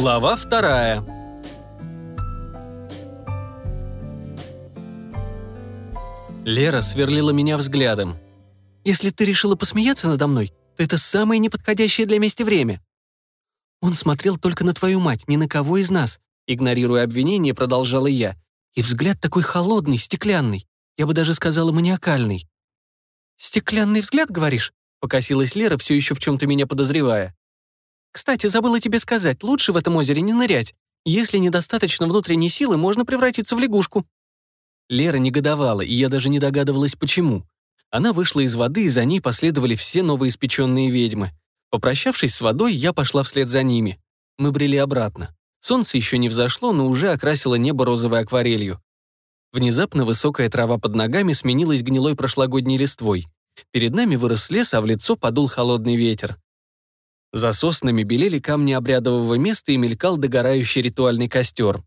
Глава вторая. Лера сверлила меня взглядом. «Если ты решила посмеяться надо мной, то это самое неподходящее для мести время». «Он смотрел только на твою мать, ни на кого из нас», игнорируя обвинение, продолжала я. И взгляд такой холодный, стеклянный. Я бы даже сказала маниакальный. «Стеклянный взгляд, говоришь?» Покосилась Лера, все еще в чем-то меня подозревая. «Кстати, забыла тебе сказать, лучше в этом озере не нырять. Если недостаточно внутренней силы, можно превратиться в лягушку». Лера негодовала, и я даже не догадывалась, почему. Она вышла из воды, и за ней последовали все новоиспеченные ведьмы. Попрощавшись с водой, я пошла вслед за ними. Мы брели обратно. Солнце еще не взошло, но уже окрасило небо розовой акварелью. Внезапно высокая трава под ногами сменилась гнилой прошлогодней листвой. Перед нами вырос лес, а в лицо подул холодный ветер. За соснами белели камни обрядового места и мелькал догорающий ритуальный костер.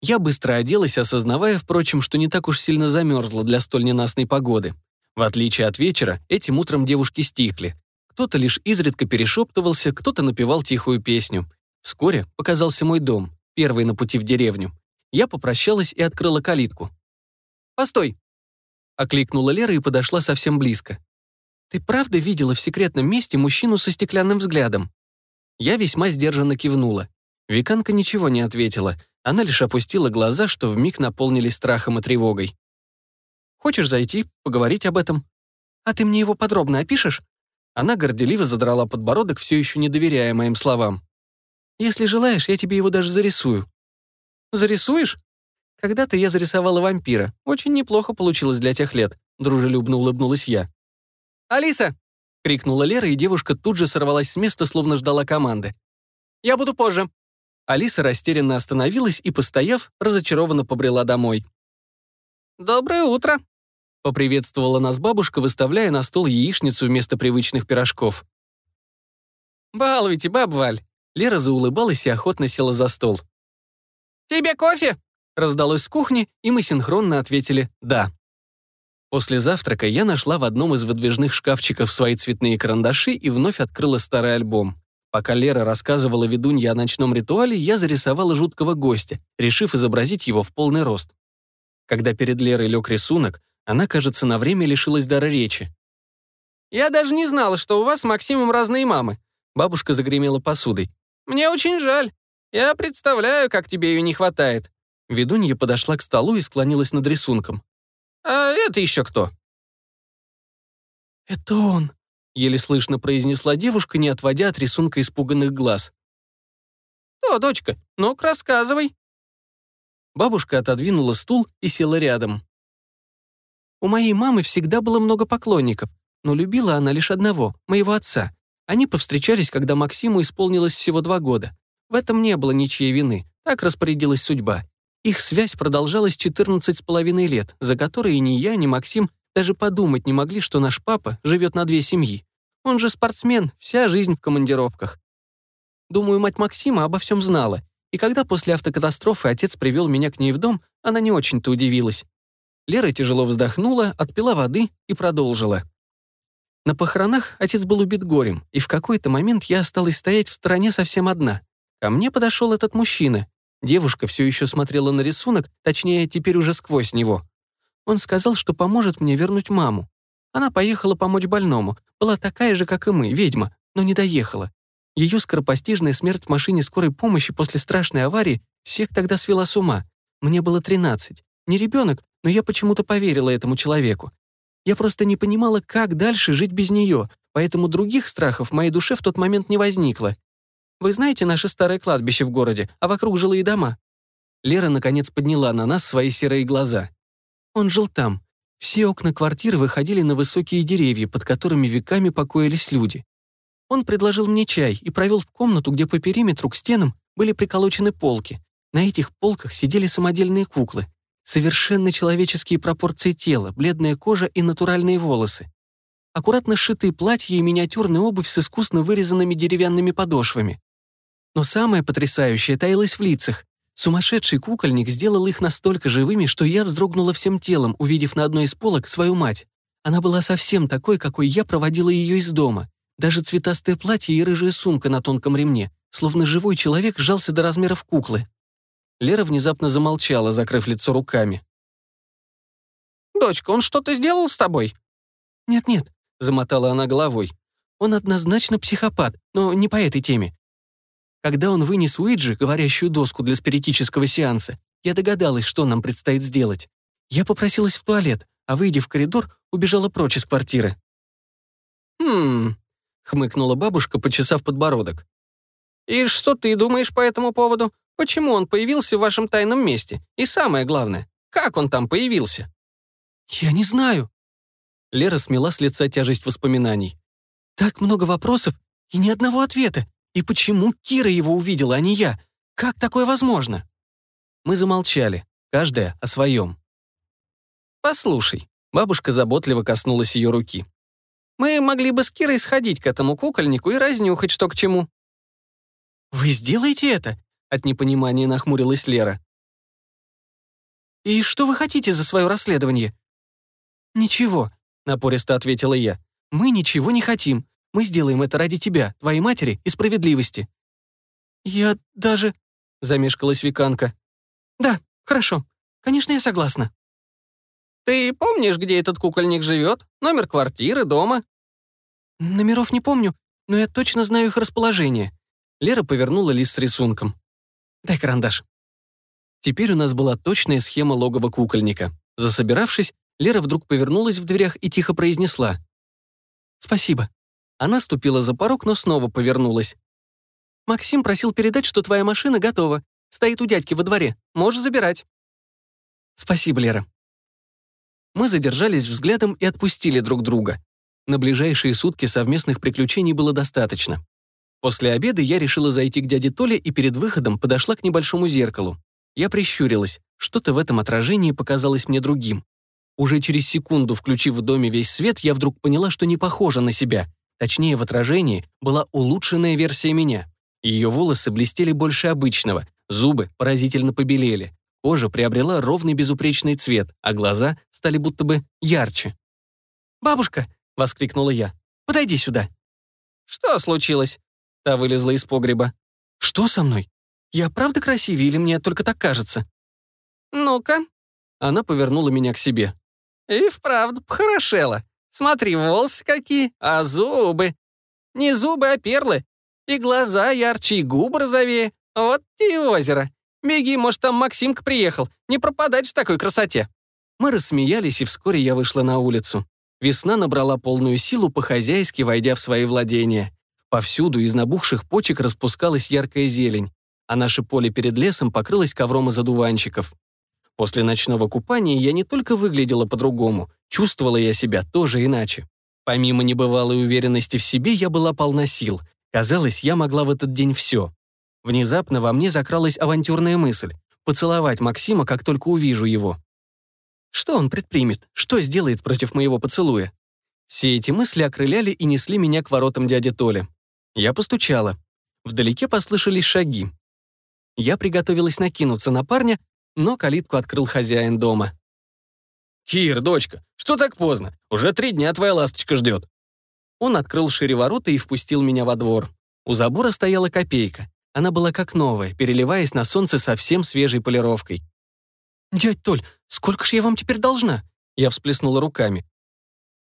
Я быстро оделась, осознавая, впрочем, что не так уж сильно замерзла для столь ненастной погоды. В отличие от вечера, этим утром девушки стихли. Кто-то лишь изредка перешептывался, кто-то напевал тихую песню. Вскоре показался мой дом, первый на пути в деревню. Я попрощалась и открыла калитку. «Постой!» Окликнула Лера и подошла совсем близко. «Ты правда видела в секретном месте мужчину со стеклянным взглядом?» Я весьма сдержанно кивнула. Виканка ничего не ответила, она лишь опустила глаза, что вмиг наполнились страхом и тревогой. «Хочешь зайти, поговорить об этом?» «А ты мне его подробно опишешь?» Она горделиво задрала подбородок, все еще не доверяя моим словам. «Если желаешь, я тебе его даже зарисую». «Зарисуешь?» «Когда-то я зарисовала вампира. Очень неплохо получилось для тех лет», — дружелюбно улыбнулась я. «Алиса!» — крикнула Лера, и девушка тут же сорвалась с места, словно ждала команды. «Я буду позже». Алиса растерянно остановилась и, постояв, разочарованно побрела домой. «Доброе утро», — поприветствовала нас бабушка, выставляя на стол яичницу вместо привычных пирожков. «Балуйте, баб Валь!» Лера заулыбалась и охотно села за стол. «Тебе кофе?» раздалось с кухни, и мы синхронно ответили «да». После завтрака я нашла в одном из выдвижных шкафчиков свои цветные карандаши и вновь открыла старый альбом. Пока Лера рассказывала ведунье о ночном ритуале, я зарисовала жуткого гостя, решив изобразить его в полный рост. Когда перед Лерой лег рисунок, она, кажется, на время лишилась дара речи. «Я даже не знала, что у вас с Максимом разные мамы», бабушка загремела посудой. «Мне очень жаль. Я представляю, как тебе ее не хватает». Ведунья подошла к столу и склонилась над рисунком. «А это еще кто?» «Это он», — еле слышно произнесла девушка, не отводя от рисунка испуганных глаз. «О, дочка, ну-ка рассказывай». Бабушка отодвинула стул и села рядом. У моей мамы всегда было много поклонников, но любила она лишь одного, моего отца. Они повстречались, когда Максиму исполнилось всего два года. В этом не было ничьей вины, так распорядилась судьба. Их связь продолжалась 14 с половиной лет, за которые ни я, ни Максим даже подумать не могли, что наш папа живет на две семьи. Он же спортсмен, вся жизнь в командировках. Думаю, мать Максима обо всем знала, и когда после автокатастрофы отец привел меня к ней в дом, она не очень-то удивилась. Лера тяжело вздохнула, отпила воды и продолжила. На похоронах отец был убит горем, и в какой-то момент я осталась стоять в стороне совсем одна. Ко мне подошел этот мужчина, Девушка все еще смотрела на рисунок, точнее, теперь уже сквозь него. Он сказал, что поможет мне вернуть маму. Она поехала помочь больному, была такая же, как и мы, ведьма, но не доехала. Ее скоропостижная смерть в машине скорой помощи после страшной аварии всех тогда свела с ума. Мне было 13. Не ребенок, но я почему-то поверила этому человеку. Я просто не понимала, как дальше жить без нее, поэтому других страхов в моей душе в тот момент не возникло. Вы знаете наше старое кладбище в городе, а вокруг жилые дома?» Лера, наконец, подняла на нас свои серые глаза. Он жил там. Все окна квартиры выходили на высокие деревья, под которыми веками покоились люди. Он предложил мне чай и провел в комнату, где по периметру к стенам были приколочены полки. На этих полках сидели самодельные куклы. Совершенно человеческие пропорции тела, бледная кожа и натуральные волосы. Аккуратно сшитые платья и миниатюрная обувь с искусно вырезанными деревянными подошвами. Но самое потрясающее таилось в лицах. Сумасшедший кукольник сделал их настолько живыми, что я вздрогнула всем телом, увидев на одной из полок свою мать. Она была совсем такой, какой я проводила ее из дома. Даже цветастое платье и рыжая сумка на тонком ремне, словно живой человек сжался до размеров куклы. Лера внезапно замолчала, закрыв лицо руками. «Дочка, он что-то сделал с тобой?» «Нет-нет», — замотала она головой. «Он однозначно психопат, но не по этой теме. Когда он вынес Уиджи, говорящую доску для спиритического сеанса, я догадалась, что нам предстоит сделать. Я попросилась в туалет, а, выйдя в коридор, убежала прочь из квартиры. «Хм...» — хмыкнула бабушка, почесав подбородок. «И что ты думаешь по этому поводу? Почему он появился в вашем тайном месте? И самое главное, как он там появился?» «Я не знаю». Лера смела с лица тяжесть воспоминаний. «Так много вопросов и ни одного ответа. И почему Кира его увидела, а не я? Как такое возможно?» Мы замолчали, каждая о своем. «Послушай», — бабушка заботливо коснулась ее руки. «Мы могли бы с Кирой сходить к этому кукольнику и разнюхать, что к чему». «Вы сделаете это?» — от непонимания нахмурилась Лера. «И что вы хотите за свое расследование?» «Ничего», — напористо ответила я. «Мы ничего не хотим. Мы сделаем это ради тебя, твоей матери и справедливости». «Я даже...» — замешкалась Виканка. «Да, хорошо. Конечно, я согласна». «Ты помнишь, где этот кукольник живет? Номер квартиры, дома?» «Номеров не помню, но я точно знаю их расположение». Лера повернула лист с рисунком. «Дай карандаш». Теперь у нас была точная схема логова кукольника. Засобиравшись, Лера вдруг повернулась в дверях и тихо произнесла. «Спасибо». Она ступила за порог, но снова повернулась. «Максим просил передать, что твоя машина готова. Стоит у дядьки во дворе. Можешь забирать». «Спасибо, Лера». Мы задержались взглядом и отпустили друг друга. На ближайшие сутки совместных приключений было достаточно. После обеда я решила зайти к дяде Толе и перед выходом подошла к небольшому зеркалу. Я прищурилась. Что-то в этом отражении показалось мне другим. Уже через секунду, включив в доме весь свет, я вдруг поняла, что не похожа на себя. Точнее, в отражении была улучшенная версия меня. Ее волосы блестели больше обычного, зубы поразительно побелели, кожа приобрела ровный безупречный цвет, а глаза стали будто бы ярче. «Бабушка!» — воскликнула я. «Подойди сюда!» «Что случилось?» Та вылезла из погреба. «Что со мной? Я правда красивее или мне только так кажется?» «Ну-ка». Она повернула меня к себе. «И вправду похорошела. Смотри, волосы какие, а зубы. Не зубы, а перлы. И глаза ярче, и губы розовее. Вот и озеро. Беги, может, там Максимка приехал. Не пропадать в такой красоте». Мы рассмеялись, и вскоре я вышла на улицу. Весна набрала полную силу по-хозяйски, войдя в свои владения. Повсюду из набухших почек распускалась яркая зелень, а наше поле перед лесом покрылось ковром из одуванчиков. После ночного купания я не только выглядела по-другому, чувствовала я себя тоже иначе. Помимо небывалой уверенности в себе, я была полна сил. Казалось, я могла в этот день все. Внезапно во мне закралась авантюрная мысль — поцеловать Максима, как только увижу его. Что он предпримет? Что сделает против моего поцелуя? Все эти мысли окрыляли и несли меня к воротам дяди Толи. Я постучала. Вдалеке послышались шаги. Я приготовилась накинуться на парня, но калитку открыл хозяин дома. «Кир, дочка, что так поздно? Уже три дня твоя ласточка ждет». Он открыл шире ворота и впустил меня во двор. У забора стояла копейка. Она была как новая, переливаясь на солнце совсем свежей полировкой. «Дядь Толь, сколько ж я вам теперь должна?» Я всплеснула руками.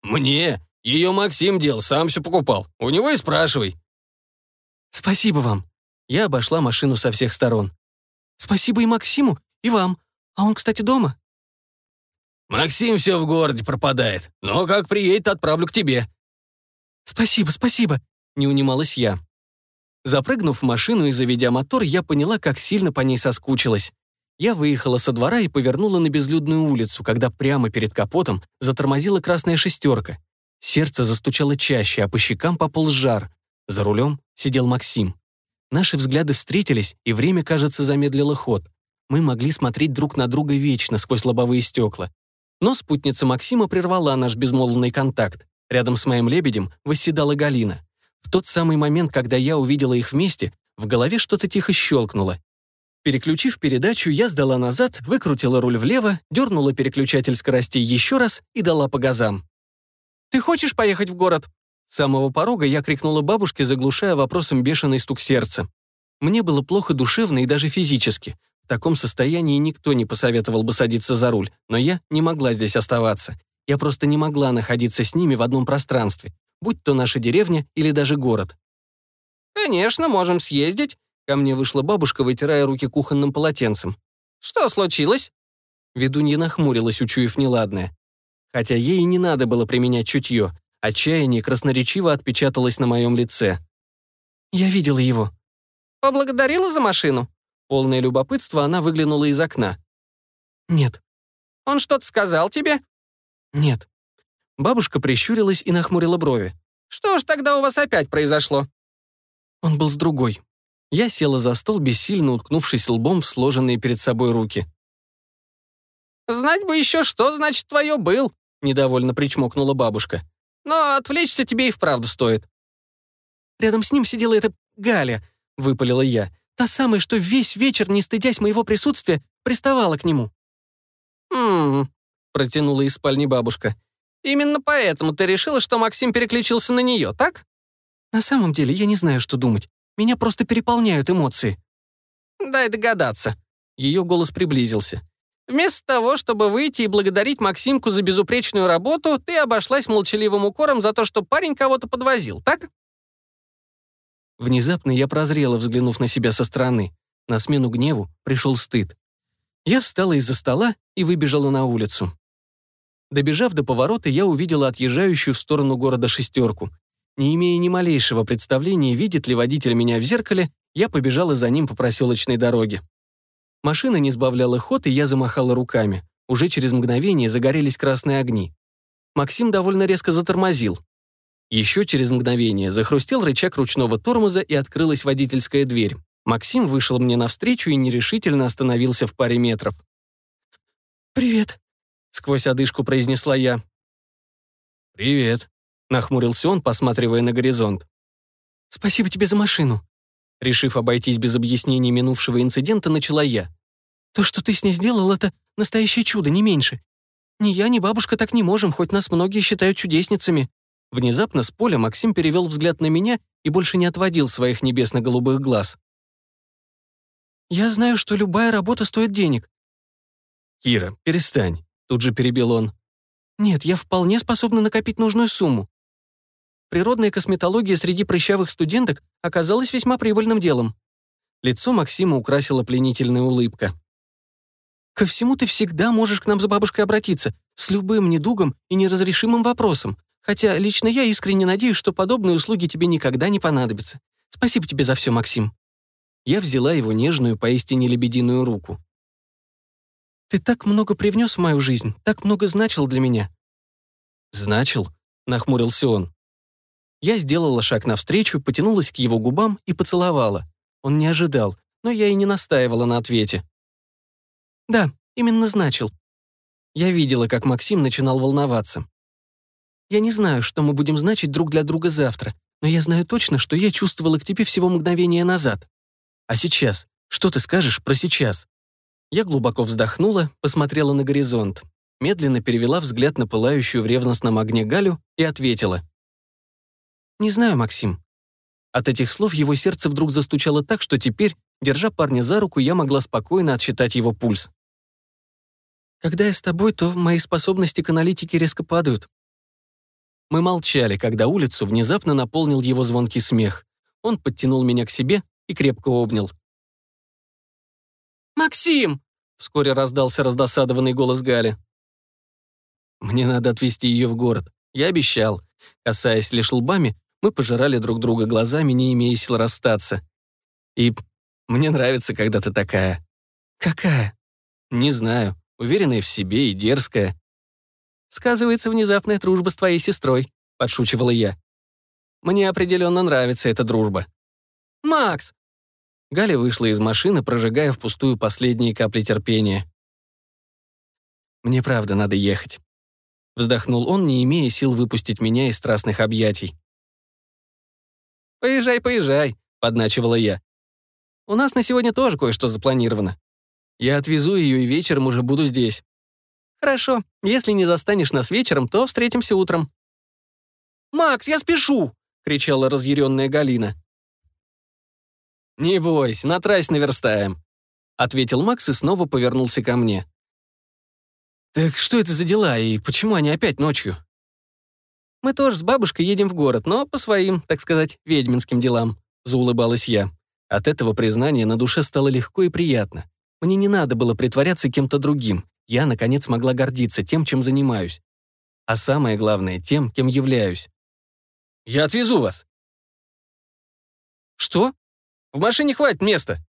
«Мне? Ее Максим дел, сам все покупал. У него и спрашивай». «Спасибо вам». Я обошла машину со всех сторон. «Спасибо и Максиму, и вам. А он, кстати, дома?» «Максим все в городе пропадает, но как приедет, отправлю к тебе». «Спасибо, спасибо», — не унималась я. Запрыгнув в машину и заведя мотор, я поняла, как сильно по ней соскучилась. Я выехала со двора и повернула на безлюдную улицу, когда прямо перед капотом затормозила красная шестерка. Сердце застучало чаще, а по щекам пополз жар. За рулем сидел Максим. Наши взгляды встретились, и время, кажется, замедлило ход. Мы могли смотреть друг на друга вечно сквозь лобовые стекла. Но спутница Максима прервала наш безмолвный контакт. Рядом с моим лебедем восседала Галина. В тот самый момент, когда я увидела их вместе, в голове что-то тихо щелкнуло. Переключив передачу, я сдала назад, выкрутила руль влево, дернула переключатель скоростей еще раз и дала по газам. «Ты хочешь поехать в город?» С самого порога я крикнула бабушке, заглушая вопросом бешеный стук сердца. Мне было плохо душевно и даже физически. В таком состоянии никто не посоветовал бы садиться за руль, но я не могла здесь оставаться. Я просто не могла находиться с ними в одном пространстве, будь то наша деревня или даже город. «Конечно, можем съездить», — ко мне вышла бабушка, вытирая руки кухонным полотенцем. «Что случилось?» Ведунья нахмурилась, учуяв неладное. Хотя ей не надо было применять чутье. Отчаяние красноречиво отпечаталось на моем лице. «Я видела его». «Поблагодарила за машину?» Полное любопытство, она выглянула из окна. «Нет». «Он что-то сказал тебе?» «Нет». Бабушка прищурилась и нахмурила брови. «Что ж тогда у вас опять произошло?» Он был с другой. Я села за стол, бессильно уткнувшись лбом в сложенные перед собой руки. «Знать бы еще, что значит твое был», — недовольно причмокнула бабушка. «Но отвлечься тебе и вправду стоит». «Рядом с ним сидела эта Галя», — выпалила я. «Та самая, что весь вечер, не стыдясь моего присутствия, приставала к нему». «Хм...» — протянула из спальни бабушка. «Именно поэтому ты решила, что Максим переключился на нее, так?» «На самом деле я не знаю, что думать. Меня просто переполняют эмоции». «Дай догадаться». Ее голос приблизился. Вместо того, чтобы выйти и благодарить Максимку за безупречную работу, ты обошлась молчаливым укором за то, что парень кого-то подвозил, так? Внезапно я прозрела, взглянув на себя со стороны. На смену гневу пришел стыд. Я встала из-за стола и выбежала на улицу. Добежав до поворота, я увидела отъезжающую в сторону города шестерку. Не имея ни малейшего представления, видит ли водитель меня в зеркале, я побежала за ним по проселочной дороге. Машина не сбавляла ход, и я замахала руками. Уже через мгновение загорелись красные огни. Максим довольно резко затормозил. Еще через мгновение захрустел рычаг ручного тормоза и открылась водительская дверь. Максим вышел мне навстречу и нерешительно остановился в паре метров. «Привет», — сквозь одышку произнесла я. «Привет», — нахмурился он, посматривая на горизонт. «Спасибо тебе за машину». Решив обойтись без объяснений минувшего инцидента, начала я. То, что ты с ней сделал, это настоящее чудо, не меньше. Ни я, ни бабушка так не можем, хоть нас многие считают чудесницами». Внезапно с поля Максим перевел взгляд на меня и больше не отводил своих небесно-голубых глаз. «Я знаю, что любая работа стоит денег». «Кира, перестань», — тут же перебил он. «Нет, я вполне способна накопить нужную сумму. Природная косметология среди прыщавых студенток оказалась весьма прибыльным делом». Лицо Максима украсила пленительная улыбка. Ко всему ты всегда можешь к нам за бабушкой обратиться, с любым недугом и неразрешимым вопросом. Хотя лично я искренне надеюсь, что подобные услуги тебе никогда не понадобятся. Спасибо тебе за все, Максим». Я взяла его нежную, поистине лебединую руку. «Ты так много привнес в мою жизнь, так много значил для меня». «Значил?» — нахмурился он. Я сделала шаг навстречу, потянулась к его губам и поцеловала. Он не ожидал, но я и не настаивала на ответе. Да, именно значил. Я видела, как Максим начинал волноваться. Я не знаю, что мы будем значить друг для друга завтра, но я знаю точно, что я чувствовала к тебе всего мгновение назад. А сейчас? Что ты скажешь про сейчас? Я глубоко вздохнула, посмотрела на горизонт, медленно перевела взгляд на пылающую в ревностном огне Галю и ответила. «Не знаю, Максим». От этих слов его сердце вдруг застучало так, что теперь, держа парня за руку, я могла спокойно отсчитать его пульс. Когда я с тобой, то мои способности к аналитике резко падают». Мы молчали, когда улицу внезапно наполнил его звонкий смех. Он подтянул меня к себе и крепко обнял. «Максим!» — вскоре раздался раздосадованный голос Гали. «Мне надо отвезти ее в город. Я обещал». Касаясь лишь лбами, мы пожирали друг друга глазами, не имея сил расстаться. «И мне нравится, когда ты такая». «Какая?» «Не знаю уверенная в себе и дерзкая. «Сказывается внезапная дружба с твоей сестрой», — подшучивала я. «Мне определенно нравится эта дружба». «Макс!» Галя вышла из машины, прожигая впустую последние капли терпения. «Мне правда надо ехать». Вздохнул он, не имея сил выпустить меня из страстных объятий. «Поезжай, поезжай», — подначивала я. «У нас на сегодня тоже кое-что запланировано. Я отвезу ее и вечером уже буду здесь. Хорошо, если не застанешь нас вечером, то встретимся утром. «Макс, я спешу!» — кричала разъяренная Галина. «Не бойся, на трассе наверстаем», — ответил Макс и снова повернулся ко мне. «Так что это за дела, и почему они опять ночью?» «Мы тоже с бабушкой едем в город, но по своим, так сказать, ведьминским делам», — заулыбалась я. От этого признания на душе стало легко и приятно. Мне не надо было притворяться кем-то другим. Я, наконец, могла гордиться тем, чем занимаюсь. А самое главное, тем, кем являюсь. «Я отвезу вас». «Что? В машине хватит места».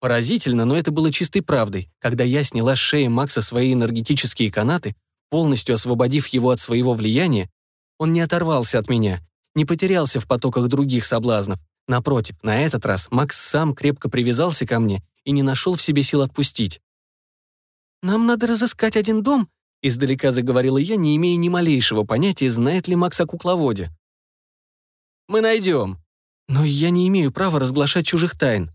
Поразительно, но это было чистой правдой. Когда я сняла с шеи Макса свои энергетические канаты, полностью освободив его от своего влияния, он не оторвался от меня, не потерялся в потоках других соблазнов. Напротив, на этот раз Макс сам крепко привязался ко мне и не нашел в себе сил отпустить. «Нам надо разыскать один дом», — издалека заговорила я, не имея ни малейшего понятия, знает ли Макс о кукловоде. «Мы найдем. Но я не имею права разглашать чужих тайн».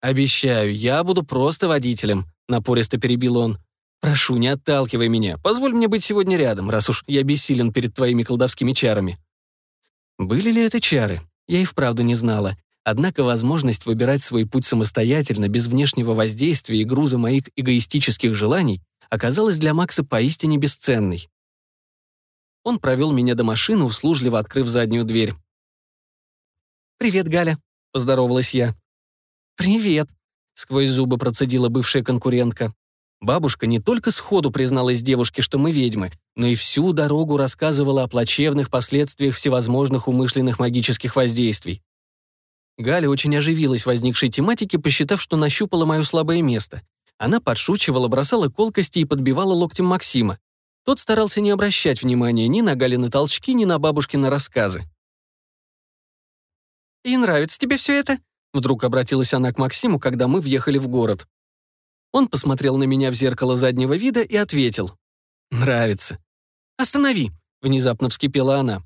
«Обещаю, я буду просто водителем», — напористо перебил он. «Прошу, не отталкивай меня. Позволь мне быть сегодня рядом, раз уж я бессилен перед твоими колдовскими чарами». Были ли это чары? Я и вправду не знала. Однако возможность выбирать свой путь самостоятельно, без внешнего воздействия и груза моих эгоистических желаний, оказалась для Макса поистине бесценной. Он провел меня до машины, услужливо открыв заднюю дверь. «Привет, Галя», — поздоровалась я. «Привет», — сквозь зубы процедила бывшая конкурентка. Бабушка не только сходу призналась девушке, что мы ведьмы, но и всю дорогу рассказывала о плачевных последствиях всевозможных умышленных магических воздействий. Галя очень оживилась возникшей тематике, посчитав, что нащупала мое слабое место. Она подшучивала, бросала колкости и подбивала локтем Максима. Тот старался не обращать внимания ни на Галины толчки, ни на бабушкины рассказы. «И нравится тебе все это?» Вдруг обратилась она к Максиму, когда мы въехали в город. Он посмотрел на меня в зеркало заднего вида и ответил. «Нравится». «Останови!» — внезапно вскипела она.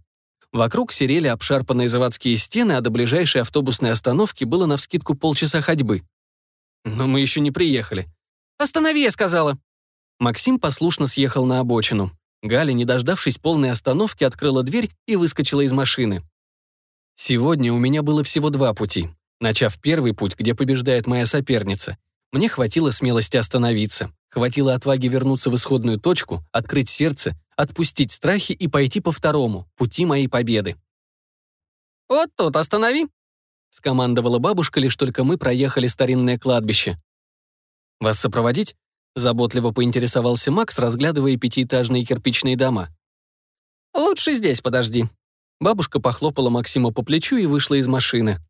Вокруг серели обшарпанные заводские стены, а до ближайшей автобусной остановки было навскидку полчаса ходьбы. Но мы еще не приехали. «Останови!» — я сказала. Максим послушно съехал на обочину. Галя, не дождавшись полной остановки, открыла дверь и выскочила из машины. Сегодня у меня было всего два пути. Начав первый путь, где побеждает моя соперница, мне хватило смелости остановиться, хватило отваги вернуться в исходную точку, открыть сердце, отпустить страхи и пойти по второму, пути моей победы. «Вот тут останови», — скомандовала бабушка, лишь только мы проехали старинное кладбище. «Вас сопроводить?» — заботливо поинтересовался Макс, разглядывая пятиэтажные кирпичные дома. «Лучше здесь подожди». Бабушка похлопала Максима по плечу и вышла из машины.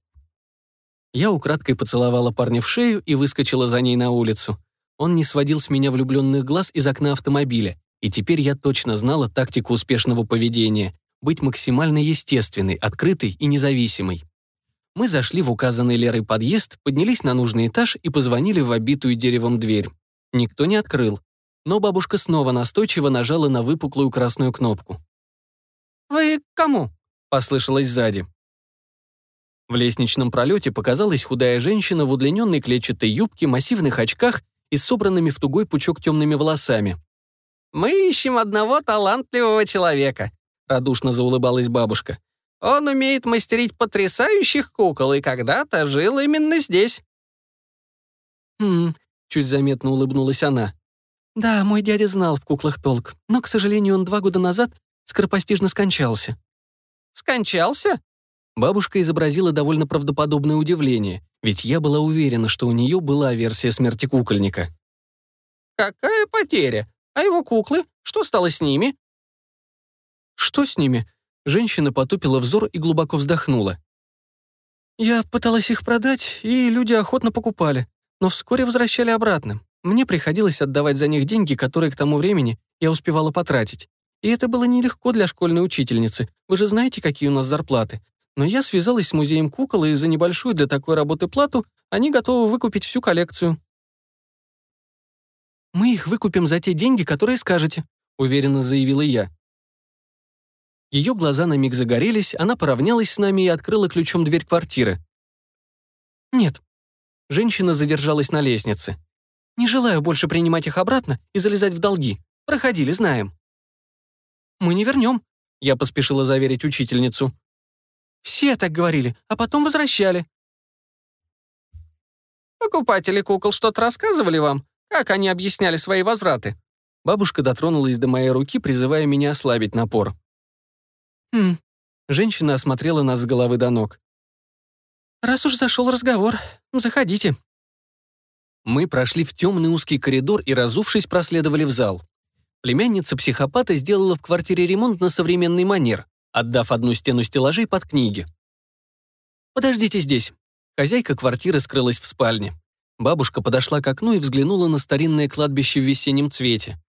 Я украдкой поцеловала парня в шею и выскочила за ней на улицу. Он не сводил с меня влюбленных глаз из окна автомобиля, и теперь я точно знала тактику успешного поведения — быть максимально естественной, открытой и независимой. Мы зашли в указанный Лерой подъезд, поднялись на нужный этаж и позвонили в обитую деревом дверь. Никто не открыл, но бабушка снова настойчиво нажала на выпуклую красную кнопку. «Вы кому?» — послышалось сзади. В лестничном пролете показалась худая женщина в удлиненной клетчатой юбке, массивных очках и собранными в тугой пучок темными волосами. «Мы ищем одного талантливого человека», — радушно заулыбалась бабушка. «Он умеет мастерить потрясающих кукол и когда-то жил именно здесь». «Хм», — чуть заметно улыбнулась она. «Да, мой дядя знал в куклах толк, но, к сожалению, он два года назад скоропостижно скончался». «Скончался?» Бабушка изобразила довольно правдоподобное удивление, ведь я была уверена, что у нее была версия смерти кукольника. «Какая потеря? А его куклы? Что стало с ними?» «Что с ними?» Женщина потупила взор и глубоко вздохнула. «Я пыталась их продать, и люди охотно покупали, но вскоре возвращали обратно. Мне приходилось отдавать за них деньги, которые к тому времени я успевала потратить. И это было нелегко для школьной учительницы. Вы же знаете, какие у нас зарплаты но я связалась с музеем кукол, и за небольшую для такой работы плату они готовы выкупить всю коллекцию. «Мы их выкупим за те деньги, которые скажете», — уверенно заявила я. Ее глаза на миг загорелись, она поравнялась с нами и открыла ключом дверь квартиры. «Нет». Женщина задержалась на лестнице. «Не желаю больше принимать их обратно и залезать в долги. Проходили, знаем». «Мы не вернем», Я поспешила заверить учительницу. «Все так говорили, а потом возвращали». «Покупатели кукол что-то рассказывали вам? Как они объясняли свои возвраты?» Бабушка дотронулась до моей руки, призывая меня ослабить напор. «Хм». Женщина осмотрела нас с головы до ног. «Раз уж зашел разговор, заходите». Мы прошли в темный узкий коридор и, разувшись, проследовали в зал. Племянница психопата сделала в квартире ремонт на современный манер, отдав одну стену стеллажей под книги. «Подождите здесь». Хозяйка квартиры скрылась в спальне. Бабушка подошла к окну и взглянула на старинное кладбище в весеннем цвете.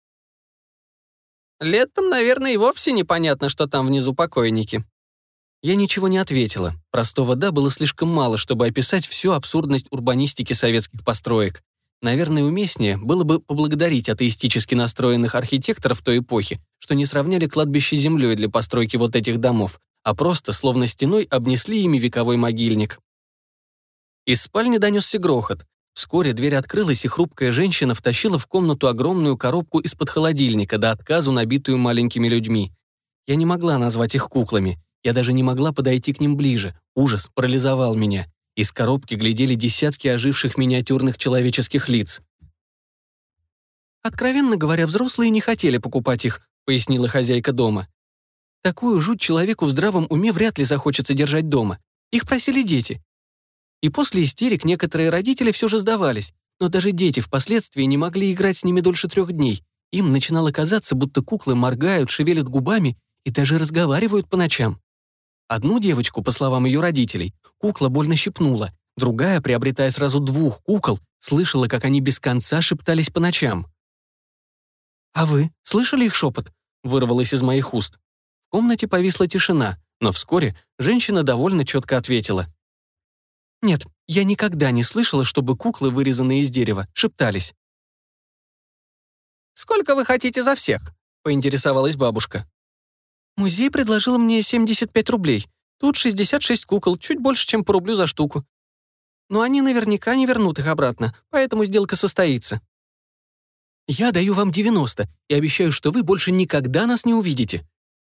«Летом, наверное, и вовсе непонятно, что там внизу покойники». Я ничего не ответила. Простого «да» было слишком мало, чтобы описать всю абсурдность урбанистики советских построек. Наверное, уместнее было бы поблагодарить атеистически настроенных архитекторов той эпохи, что не сравняли кладбище землей для постройки вот этих домов, а просто, словно стеной, обнесли ими вековой могильник. Из спальни донесся грохот. Вскоре дверь открылась, и хрупкая женщина втащила в комнату огромную коробку из-под холодильника, до отказу набитую маленькими людьми. Я не могла назвать их куклами. Я даже не могла подойти к ним ближе. Ужас парализовал меня. Из коробки глядели десятки оживших миниатюрных человеческих лиц. «Откровенно говоря, взрослые не хотели покупать их», — пояснила хозяйка дома. «Такую жуть человеку в здравом уме вряд ли захочется держать дома. Их просили дети. И после истерик некоторые родители все же сдавались, но даже дети впоследствии не могли играть с ними дольше трех дней. Им начинало казаться, будто куклы моргают, шевелят губами и даже разговаривают по ночам. Одну девочку, по словам ее родителей, кукла больно щипнула, другая, приобретая сразу двух кукол, слышала, как они без конца шептались по ночам. «А вы слышали их шепот?» — вырвалось из моих уст. В комнате повисла тишина, но вскоре женщина довольно четко ответила. «Нет, я никогда не слышала, чтобы куклы, вырезанные из дерева, шептались». «Сколько вы хотите за всех?» — поинтересовалась бабушка. Музей предложил мне 75 рублей. Тут 66 кукол, чуть больше, чем по рублю за штуку. Но они наверняка не вернут их обратно, поэтому сделка состоится. Я даю вам 90 и обещаю, что вы больше никогда нас не увидите.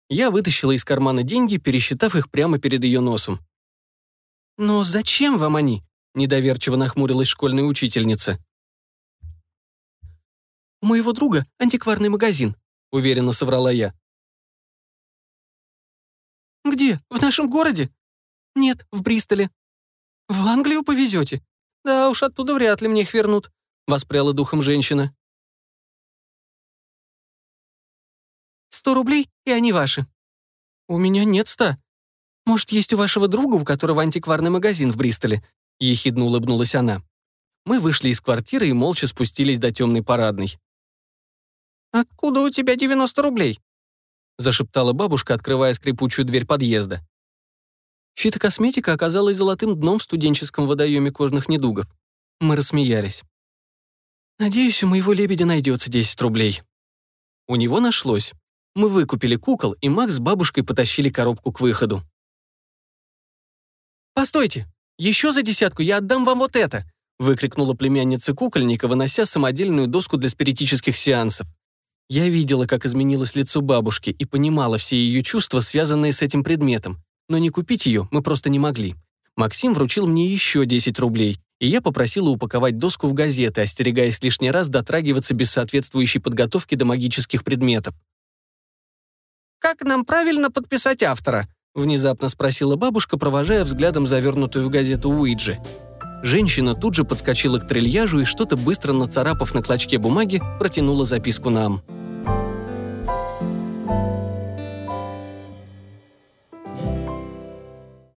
Я вытащила из кармана деньги, пересчитав их прямо перед ее носом. «Но зачем вам они?» — недоверчиво нахмурилась школьная учительница. «У моего друга антикварный магазин», — уверенно соврала я. «Где? В нашем городе?» «Нет, в Бристоле». «В Англию повезете?» «Да уж, оттуда вряд ли мне их вернут», — воспряла духом женщина. «Сто рублей, и они ваши». «У меня нет ста. Может, есть у вашего друга, у которого антикварный магазин в Бристоле?» — ехидно улыбнулась она. Мы вышли из квартиры и молча спустились до темной парадной. «Откуда у тебя 90 рублей?» зашептала бабушка, открывая скрипучую дверь подъезда. Фитокосметика оказалась золотым дном в студенческом водоеме кожных недугов. Мы рассмеялись. «Надеюсь, у моего лебедя найдется 10 рублей». У него нашлось. Мы выкупили кукол, и Макс с бабушкой потащили коробку к выходу. «Постойте! Еще за десятку я отдам вам вот это!» выкрикнула племянница кукольника, вынося самодельную доску для спиритических сеансов. Я видела, как изменилось лицо бабушки и понимала все ее чувства, связанные с этим предметом, но не купить ее мы просто не могли. Максим вручил мне еще 10 рублей, и я попросила упаковать доску в газеты, остерегаясь лишний раз дотрагиваться без соответствующей подготовки до магических предметов. «Как нам правильно подписать автора?» — внезапно спросила бабушка, провожая взглядом завернутую в газету Уиджи. Женщина тут же подскочила к трильяжу и что-то быстро нацарапав на клочке бумаги, протянула записку нам.